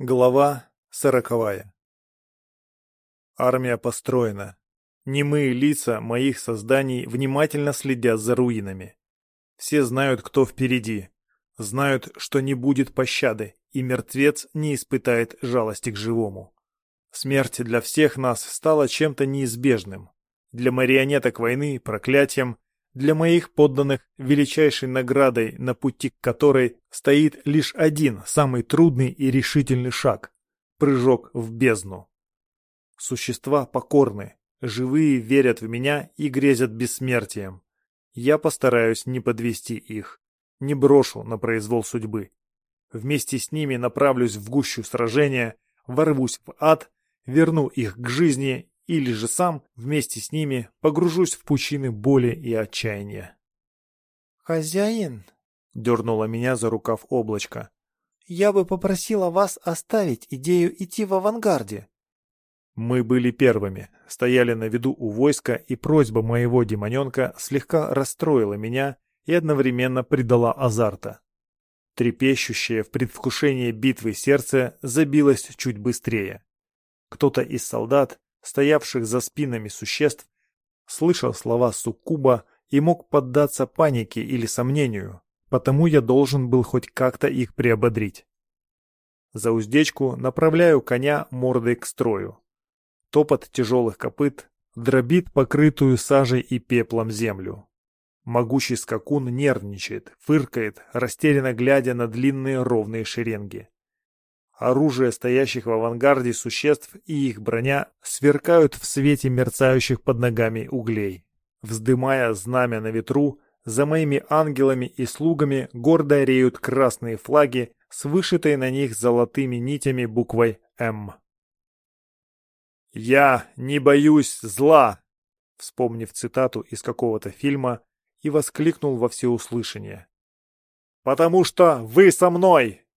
Глава сороковая Армия построена. Немые лица моих созданий внимательно следят за руинами. Все знают, кто впереди. Знают, что не будет пощады, и мертвец не испытает жалости к живому. Смерть для всех нас стала чем-то неизбежным. Для марионеток войны – проклятием, для моих подданных величайшей наградой, на пути к которой стоит лишь один, самый трудный и решительный шаг – прыжок в бездну. Существа покорны, живые верят в меня и грезят бессмертием. Я постараюсь не подвести их, не брошу на произвол судьбы. Вместе с ними направлюсь в гущу сражения, ворвусь в ад, верну их к жизни или же сам вместе с ними погружусь в пучины боли и отчаяния. «Хозяин», — дернула меня за рукав облачко, — «я бы попросила вас оставить идею идти в авангарде». Мы были первыми, стояли на виду у войска, и просьба моего демоненка слегка расстроила меня и одновременно придала азарта. Трепещущее в предвкушении битвы сердце забилось чуть быстрее. Кто-то из солдат стоявших за спинами существ, слышал слова суккуба и мог поддаться панике или сомнению, потому я должен был хоть как-то их приободрить. За уздечку направляю коня мордой к строю. Топот тяжелых копыт дробит покрытую сажей и пеплом землю. Могучий скакун нервничает, фыркает, растерянно глядя на длинные ровные шеренги. Оружие стоящих в авангарде существ и их броня сверкают в свете мерцающих под ногами углей. Вздымая знамя на ветру, за моими ангелами и слугами гордо реют красные флаги с вышитой на них золотыми нитями буквой «М». «Я не боюсь зла!» Вспомнив цитату из какого-то фильма, и воскликнул во всеуслышание. «Потому что вы со мной!»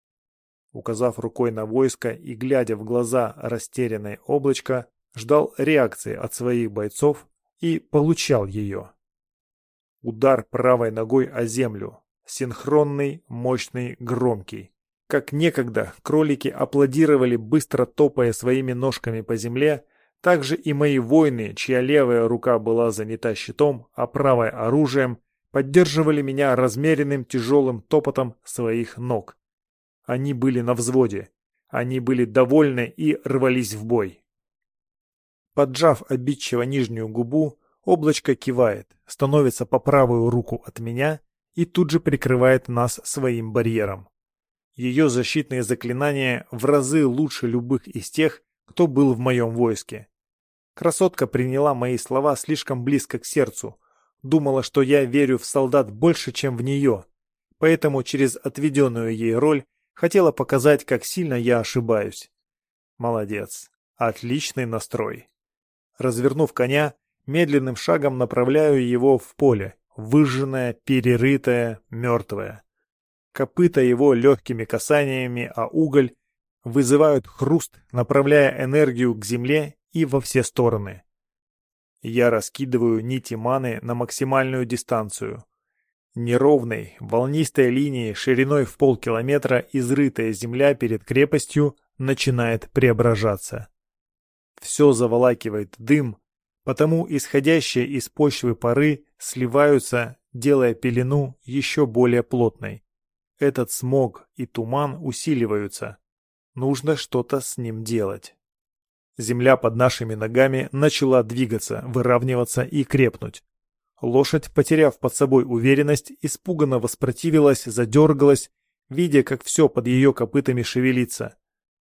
Указав рукой на войско и глядя в глаза растерянное облачко, ждал реакции от своих бойцов и получал ее. Удар правой ногой о землю. Синхронный, мощный, громкий. Как некогда кролики аплодировали, быстро топая своими ножками по земле, так же и мои воины, чья левая рука была занята щитом, а правой оружием, поддерживали меня размеренным тяжелым топотом своих ног. Они были на взводе. Они были довольны и рвались в бой. Поджав обидчиво нижнюю губу, облачко кивает, становится по правую руку от меня и тут же прикрывает нас своим барьером. Ее защитные заклинания в разы лучше любых из тех, кто был в моем войске. Красотка приняла мои слова слишком близко к сердцу, думала, что я верю в солдат больше, чем в нее, поэтому через отведенную ей роль Хотела показать, как сильно я ошибаюсь. Молодец. Отличный настрой. Развернув коня, медленным шагом направляю его в поле, выжженное, перерытое, мертвое. Копыта его легкими касаниями, а уголь вызывают хруст, направляя энергию к земле и во все стороны. Я раскидываю нити маны на максимальную дистанцию. Неровной, волнистой линией шириной в полкилометра изрытая земля перед крепостью начинает преображаться. Все заволакивает дым, потому исходящие из почвы пары сливаются, делая пелену еще более плотной. Этот смог и туман усиливаются. Нужно что-то с ним делать. Земля под нашими ногами начала двигаться, выравниваться и крепнуть. Лошадь, потеряв под собой уверенность, испуганно воспротивилась, задергалась, видя, как все под ее копытами шевелится.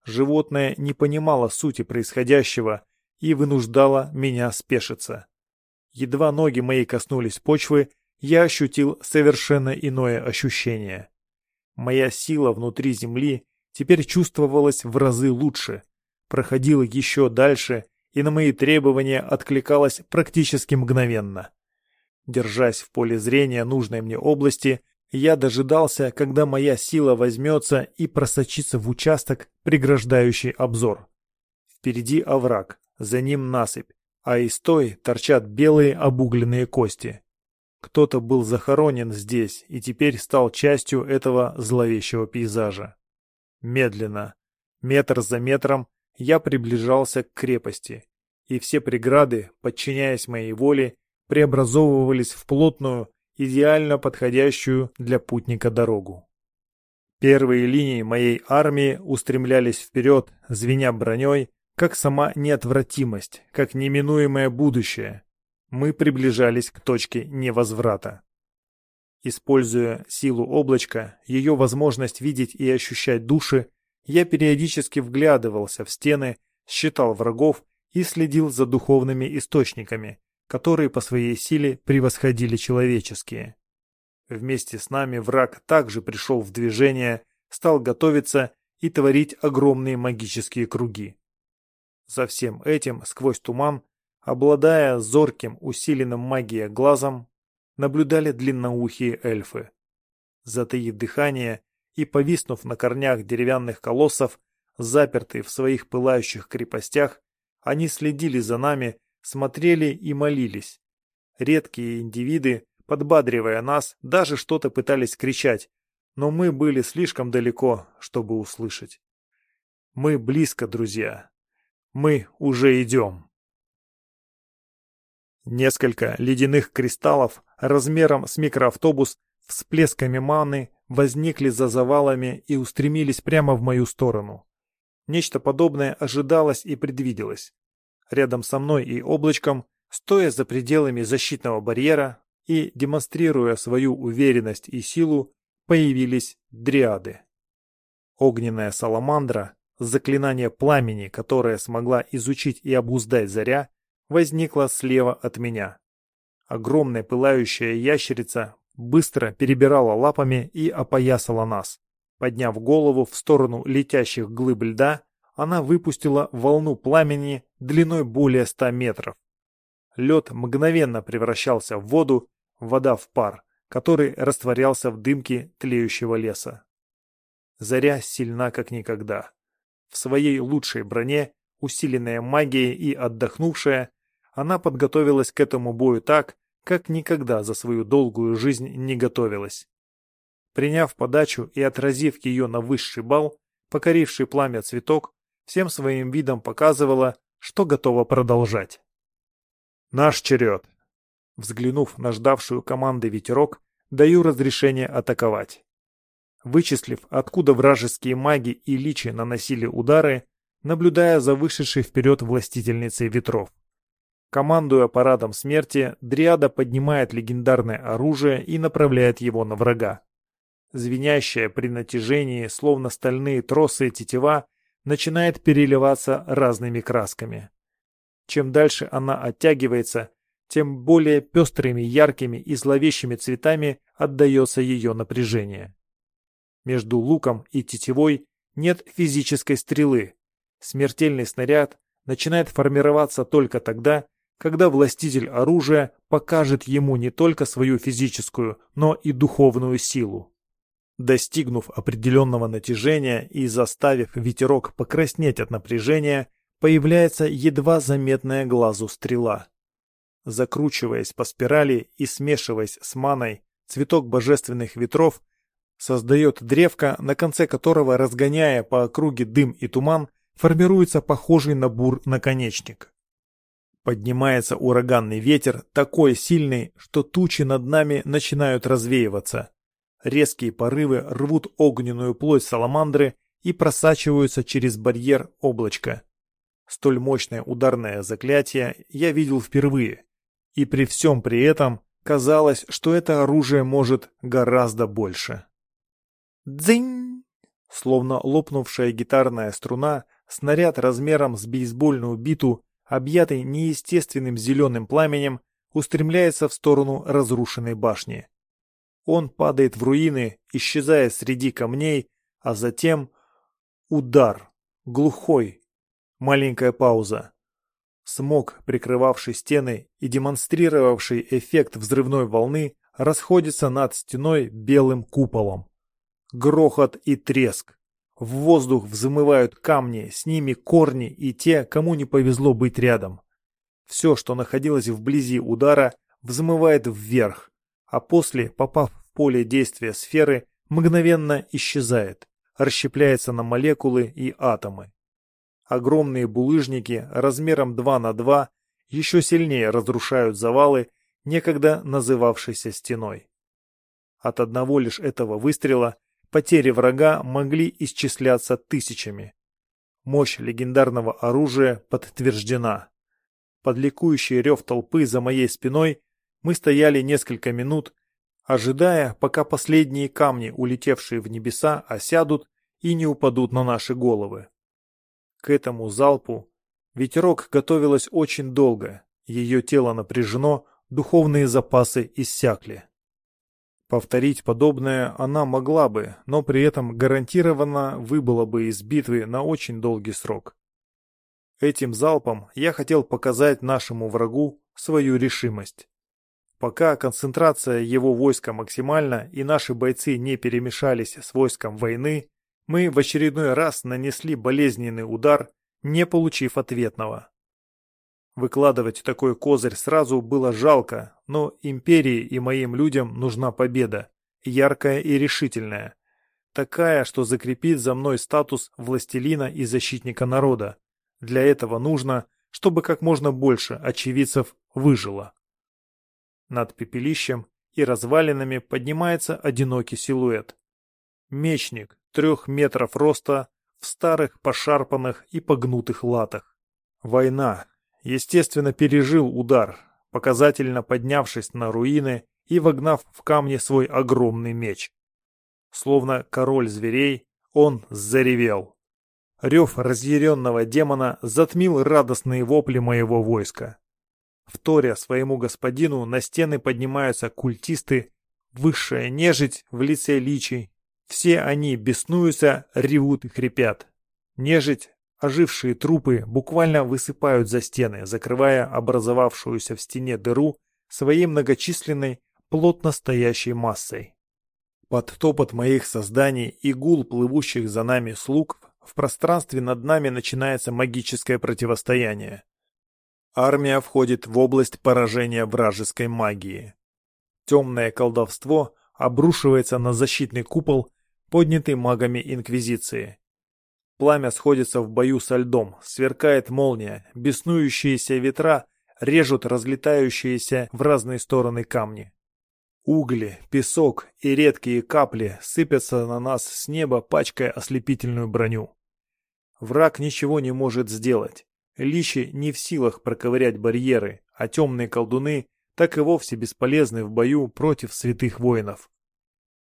Животное не понимало сути происходящего и вынуждало меня спешиться. Едва ноги мои коснулись почвы, я ощутил совершенно иное ощущение. Моя сила внутри земли теперь чувствовалась в разы лучше, проходила еще дальше и на мои требования откликалась практически мгновенно. Держась в поле зрения нужной мне области, я дожидался, когда моя сила возьмется и просочится в участок, преграждающий обзор. Впереди овраг, за ним насыпь, а из той торчат белые обугленные кости. Кто-то был захоронен здесь и теперь стал частью этого зловещего пейзажа. Медленно, Метр за метром я приближался к крепости, и все преграды, подчиняясь моей воле, преобразовывались в плотную, идеально подходящую для путника дорогу. Первые линии моей армии устремлялись вперед, звеня броней, как сама неотвратимость, как неминуемое будущее. Мы приближались к точке невозврата. Используя силу облачка, ее возможность видеть и ощущать души, я периодически вглядывался в стены, считал врагов и следил за духовными источниками, которые по своей силе превосходили человеческие. Вместе с нами враг также пришел в движение, стал готовиться и творить огромные магические круги. За всем этим, сквозь туман, обладая зорким, усиленным магией глазом, наблюдали длинноухие эльфы. Затаив дыхание и повиснув на корнях деревянных колоссов, запертые в своих пылающих крепостях, они следили за нами, смотрели и молились. Редкие индивиды, подбадривая нас, даже что-то пытались кричать, но мы были слишком далеко, чтобы услышать. Мы близко, друзья. Мы уже идем. Несколько ледяных кристаллов размером с микроавтобус всплесками маны возникли за завалами и устремились прямо в мою сторону. Нечто подобное ожидалось и предвиделось. Рядом со мной и облачком, стоя за пределами защитного барьера и демонстрируя свою уверенность и силу, появились дриады. Огненная саламандра, заклинание пламени, которое смогла изучить и обуздать заря, возникла слева от меня. Огромная пылающая ящерица быстро перебирала лапами и опоясала нас. Подняв голову в сторону летящих глыб льда, она выпустила волну пламени длиной более ста метров. Лед мгновенно превращался в воду, вода в пар, который растворялся в дымке тлеющего леса. Заря сильна как никогда. В своей лучшей броне, усиленная магией и отдохнувшая, она подготовилась к этому бою так, как никогда за свою долгую жизнь не готовилась. Приняв подачу и отразив ее на высший бал, покоривший пламя цветок всем своим видом показывала, что готова продолжать. «Наш черед!» Взглянув на ждавшую команды ветерок, даю разрешение атаковать. Вычислив, откуда вражеские маги и личи наносили удары, наблюдая за вышедшей вперед властительницей ветров. Командуя парадом смерти, Дриада поднимает легендарное оружие и направляет его на врага. Звенящая при натяжении, словно стальные тросы тетива, начинает переливаться разными красками. Чем дальше она оттягивается, тем более пестрыми, яркими и зловещими цветами отдается ее напряжение. Между луком и тетивой нет физической стрелы. Смертельный снаряд начинает формироваться только тогда, когда властитель оружия покажет ему не только свою физическую, но и духовную силу. Достигнув определенного натяжения и заставив ветерок покраснеть от напряжения, появляется едва заметная глазу стрела. Закручиваясь по спирали и смешиваясь с маной, цветок божественных ветров создает древко, на конце которого, разгоняя по округе дым и туман, формируется похожий на бур наконечник. Поднимается ураганный ветер, такой сильный, что тучи над нами начинают развеиваться. Резкие порывы рвут огненную плоть саламандры и просачиваются через барьер облачка. Столь мощное ударное заклятие я видел впервые. И при всем при этом казалось, что это оружие может гораздо больше. Дзынь! Словно лопнувшая гитарная струна, снаряд размером с бейсбольную биту объятый неестественным зеленым пламенем, устремляется в сторону разрушенной башни. Он падает в руины, исчезая среди камней, а затем удар, глухой, маленькая пауза. Смог, прикрывавший стены и демонстрировавший эффект взрывной волны, расходится над стеной белым куполом. Грохот и треск. В воздух взмывают камни, с ними корни и те, кому не повезло быть рядом. Все, что находилось вблизи удара, взмывает вверх, а после, попав в поле действия сферы, мгновенно исчезает, расщепляется на молекулы и атомы. Огромные булыжники размером 2 на 2 еще сильнее разрушают завалы, некогда называвшейся стеной. От одного лишь этого выстрела потери врага могли исчисляться тысячами. Мощь легендарного оружия подтверждена. Под ликующий рев толпы за моей спиной мы стояли несколько минут, ожидая, пока последние камни, улетевшие в небеса, осядут и не упадут на наши головы. К этому залпу ветерок готовилась очень долго, ее тело напряжено, духовные запасы иссякли. Повторить подобное она могла бы, но при этом гарантированно выбыла бы из битвы на очень долгий срок. Этим залпом я хотел показать нашему врагу свою решимость. Пока концентрация его войска максимальна и наши бойцы не перемешались с войском войны, мы в очередной раз нанесли болезненный удар, не получив ответного. Выкладывать такой козырь сразу было жалко, но империи и моим людям нужна победа, яркая и решительная. Такая, что закрепит за мной статус властелина и защитника народа. Для этого нужно, чтобы как можно больше очевидцев выжило. Над пепелищем и развалинами поднимается одинокий силуэт. Мечник, трех метров роста, в старых, пошарпанных и погнутых латах. Война. Естественно, пережил удар, показательно поднявшись на руины и вогнав в камни свой огромный меч. Словно король зверей, он заревел. Рев разъяренного демона затмил радостные вопли моего войска. Вторя своему господину, на стены поднимаются культисты, высшая нежить в лице личий. Все они беснуются, ревут и хрипят. Нежить, ожившие трупы, буквально высыпают за стены, закрывая образовавшуюся в стене дыру своей многочисленной, плотно стоящей массой. Под топот моих созданий и гул плывущих за нами слуг в пространстве над нами начинается магическое противостояние. Армия входит в область поражения вражеской магии. Темное колдовство обрушивается на защитный купол, поднятый магами Инквизиции. Пламя сходится в бою со льдом, сверкает молния, беснующиеся ветра режут разлетающиеся в разные стороны камни. Угли, песок и редкие капли сыпятся на нас с неба, пачкая ослепительную броню. Враг ничего не может сделать. Личи не в силах проковырять барьеры, а темные колдуны так и вовсе бесполезны в бою против святых воинов.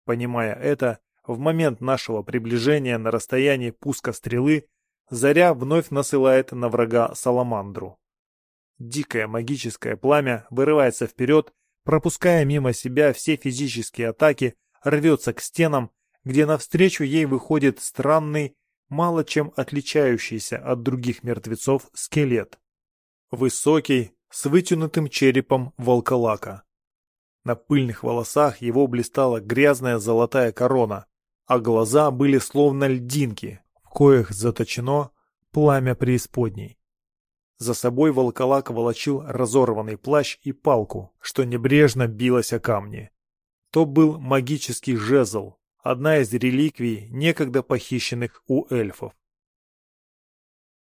Понимая это, в момент нашего приближения на расстоянии пуска стрелы, Заря вновь насылает на врага Саламандру. Дикое магическое пламя вырывается вперед, пропуская мимо себя все физические атаки, рвется к стенам, где навстречу ей выходит странный мало чем отличающийся от других мертвецов скелет. Высокий, с вытянутым черепом волколака. На пыльных волосах его блистала грязная золотая корона, а глаза были словно льдинки, в коих заточено пламя преисподней. За собой волколак волочил разорванный плащ и палку, что небрежно билось о камни. То был магический жезл, одна из реликвий, некогда похищенных у эльфов.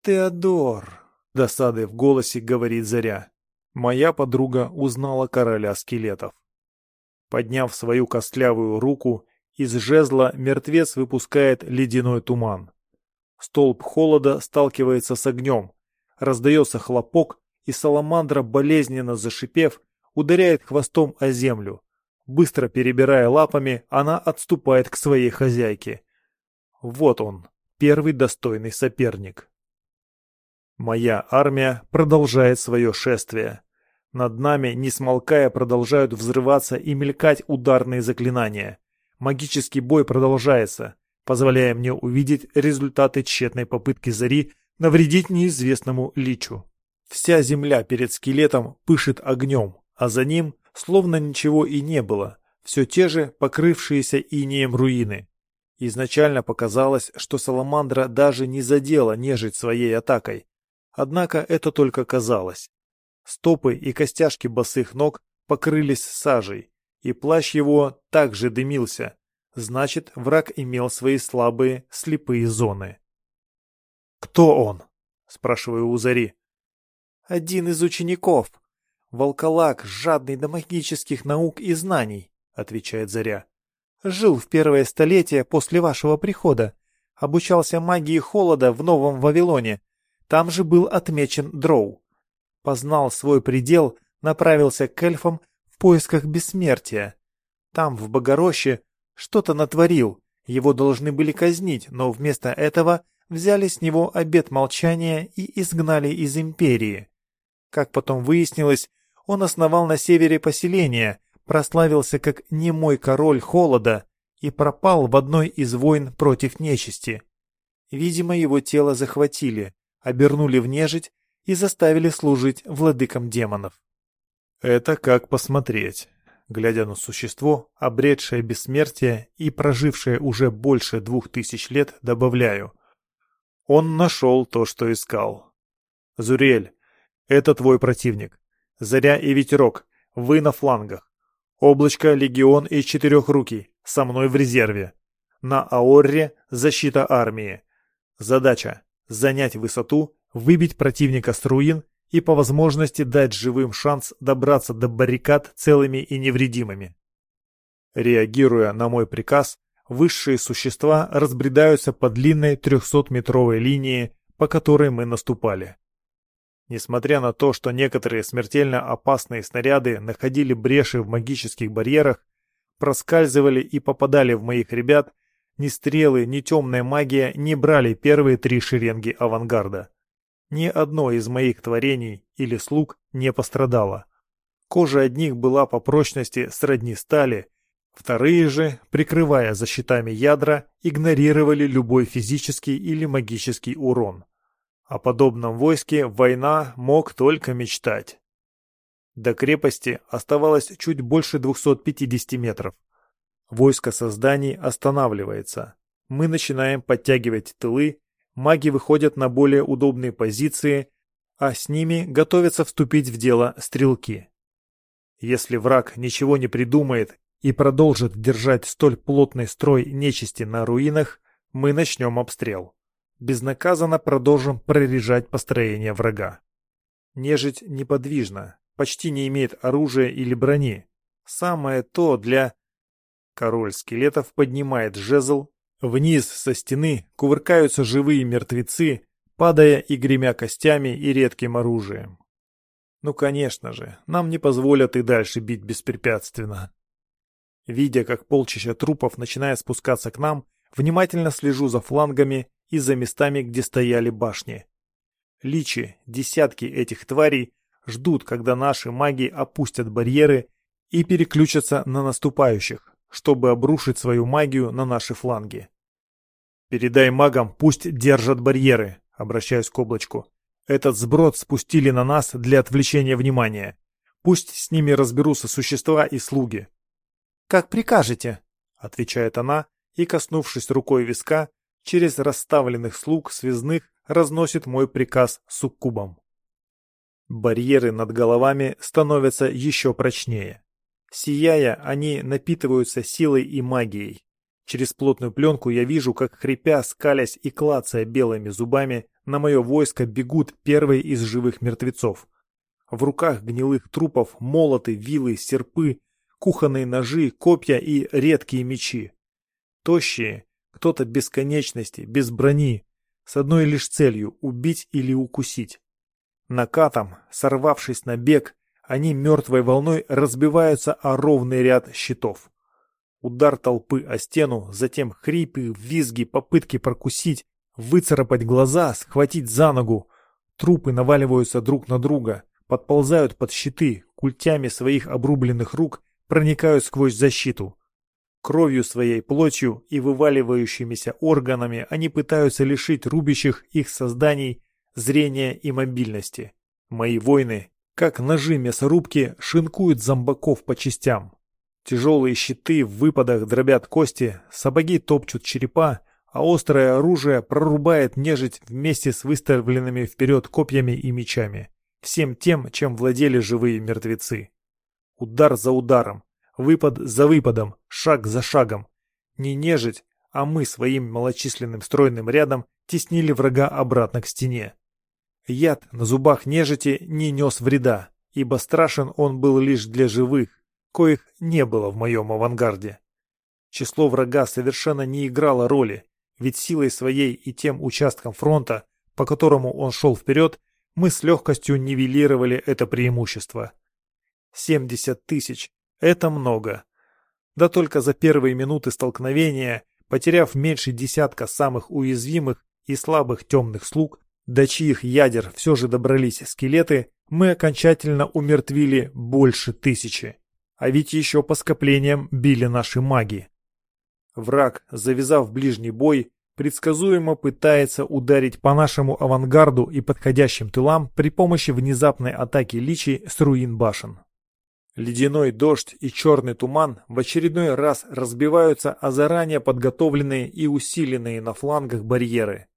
«Теодор!» — досадой в голосе говорит Заря. Моя подруга узнала короля скелетов. Подняв свою костлявую руку, из жезла мертвец выпускает ледяной туман. Столб холода сталкивается с огнем, раздается хлопок, и саламандра, болезненно зашипев, ударяет хвостом о землю, Быстро перебирая лапами, она отступает к своей хозяйке. Вот он, первый достойный соперник. Моя армия продолжает свое шествие. Над нами, не смолкая, продолжают взрываться и мелькать ударные заклинания. Магический бой продолжается, позволяя мне увидеть результаты тщетной попытки Зари навредить неизвестному личу. Вся земля перед скелетом пышет огнем, а за ним словно ничего и не было, все те же покрывшиеся инеем руины. Изначально показалось, что Саламандра даже не задела нежить своей атакой. Однако это только казалось. Стопы и костяшки босых ног покрылись сажей, и плащ его также дымился. Значит, враг имел свои слабые, слепые зоны. «Кто он?» — спрашиваю у Зари. «Один из учеников. Волколак, жадный до магических наук и знаний», — отвечает Заря. «Жил в первое столетие после вашего прихода. Обучался магии холода в Новом Вавилоне. Там же был отмечен Дроу. Познал свой предел, направился к эльфам в поисках бессмертия. Там, в Богороще, что-то натворил. Его должны были казнить, но вместо этого взяли с него обет молчания и изгнали из империи. Как потом выяснилось, он основал на севере поселение, прославился как немой король холода и пропал в одной из войн против нечисти. Видимо, его тело захватили, обернули в нежить и заставили служить владыкам демонов. Это как посмотреть. Глядя на существо, обретшее бессмертие и прожившее уже больше двух тысяч лет, добавляю. Он нашел то, что искал. Зурель, это твой противник. Заря и Ветерок, вы на флангах. Облачко, Легион и Четырехрукий, со мной в резерве. На Аорре защита армии. Задача – занять высоту, выбить противника с руин и по возможности дать живым шанс добраться до баррикад целыми и невредимыми. Реагируя на мой приказ, высшие существа разбредаются по длинной 300-метровой линии, по которой мы наступали. Несмотря на то, что некоторые смертельно опасные снаряды находили бреши в магических барьерах, проскальзывали и попадали в моих ребят, ни стрелы, ни темная магия не брали первые три шеренги авангарда. Ни одно из моих творений или слуг не пострадало. Кожа одних была по прочности сродни стали, вторые же, прикрывая защитами ядра, игнорировали любой физический или магический урон. О подобном войске война мог только мечтать. До крепости оставалось чуть больше 250 метров. Войско созданий останавливается. Мы начинаем подтягивать тылы маги выходят на более удобные позиции, а с ними готовятся вступить в дело стрелки. Если враг ничего не придумает и продолжит держать столь плотный строй нечисти на руинах, мы начнем обстрел. Безнаказанно продолжим прорежать построение врага. Нежить неподвижна, почти не имеет оружия или брони. Самое то для... Король скелетов поднимает жезл Вниз со стены кувыркаются живые мертвецы, падая и гремя костями и редким оружием. Ну, конечно же, нам не позволят и дальше бить беспрепятственно. Видя, как полчища трупов начинает спускаться к нам, внимательно слежу за флангами и за местами, где стояли башни. Личи, десятки этих тварей, ждут, когда наши маги опустят барьеры и переключатся на наступающих, чтобы обрушить свою магию на наши фланги. «Передай магам, пусть держат барьеры», — обращаюсь к облачку. «Этот сброд спустили на нас для отвлечения внимания. Пусть с ними разберутся существа и слуги». «Как прикажете», — отвечает она и, коснувшись рукой виска, через расставленных слуг связных разносит мой приказ суккубом. Барьеры над головами становятся еще прочнее. Сияя, они напитываются силой и магией. Через плотную пленку я вижу, как, хрипя, скалясь и клацая белыми зубами, на мое войско бегут первые из живых мертвецов. В руках гнилых трупов молоты, вилы, серпы, кухонные ножи, копья и редкие мечи. Тощие, кто-то без конечности, без брони, с одной лишь целью – убить или укусить. Накатом, сорвавшись на бег, они мертвой волной разбиваются о ровный ряд щитов. Удар толпы о стену, затем хрипы, визги, попытки прокусить, выцарапать глаза, схватить за ногу. Трупы наваливаются друг на друга, подползают под щиты, культями своих обрубленных рук проникают сквозь защиту. Кровью своей, плотью и вываливающимися органами они пытаются лишить рубящих их созданий зрения и мобильности. Мои воины как ножи мясорубки шинкуют зомбаков по частям. Тяжелые щиты в выпадах дробят кости, сапоги топчут черепа, а острое оружие прорубает нежить вместе с выставленными вперед копьями и мечами. Всем тем, чем владели живые мертвецы. Удар за ударом, выпад за выпадом, шаг за шагом. Не нежить, а мы своим малочисленным стройным рядом теснили врага обратно к стене. Яд на зубах нежити не нес вреда, ибо страшен он был лишь для живых, коих не было в моем авангарде. Число врага совершенно не играло роли, ведь силой своей и тем участком фронта, по которому он шел вперед, мы с легкостью нивелировали это преимущество. 70 тысяч – это много. Да только за первые минуты столкновения, потеряв меньше десятка самых уязвимых и слабых темных слуг, до чьих ядер все же добрались скелеты, мы окончательно умертвили больше тысячи. А ведь еще по скоплениям били наши маги. Враг, завязав ближний бой, предсказуемо пытается ударить по нашему авангарду и подходящим тылам при помощи внезапной атаки личий с руин башен. Ледяной дождь и черный туман в очередной раз разбиваются о заранее подготовленные и усиленные на флангах барьеры.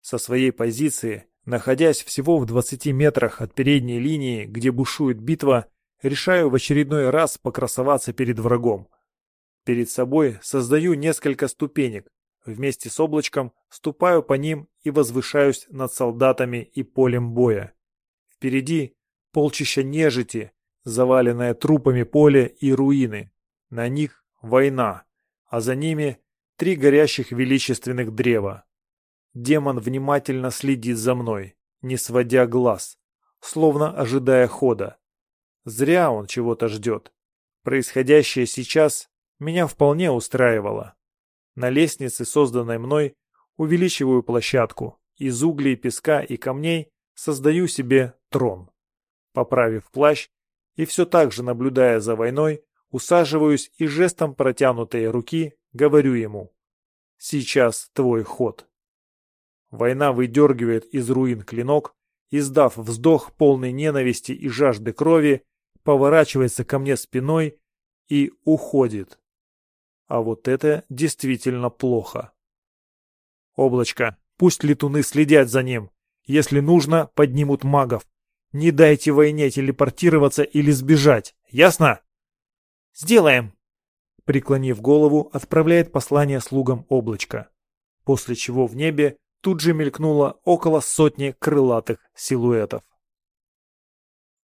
Со своей позиции, находясь всего в 20 метрах от передней линии, где бушует битва, решаю в очередной раз покрасоваться перед врагом. Перед собой создаю несколько ступенек, вместе с облачком ступаю по ним и возвышаюсь над солдатами и полем боя. Впереди полчища нежити, заваленное трупами поле и руины. На них война, а за ними три горящих величественных древа. Демон внимательно следит за мной, не сводя глаз, словно ожидая хода. Зря он чего-то ждет. Происходящее сейчас меня вполне устраивало. На лестнице, созданной мной, увеличиваю площадку. Из углей, песка и камней создаю себе трон. Поправив плащ, и все так же, наблюдая за войной, усаживаюсь и жестом протянутой руки говорю ему «Сейчас твой ход». Война выдергивает из руин клинок, издав вздох полной ненависти и жажды крови, поворачивается ко мне спиной и уходит. А вот это действительно плохо. Облачко, пусть летуны следят за ним. Если нужно, поднимут магов. Не дайте войне телепортироваться или сбежать. Ясно? Сделаем. Преклонив голову, отправляет послание слугам облачка. После чего в небе тут же мелькнуло около сотни крылатых силуэтов.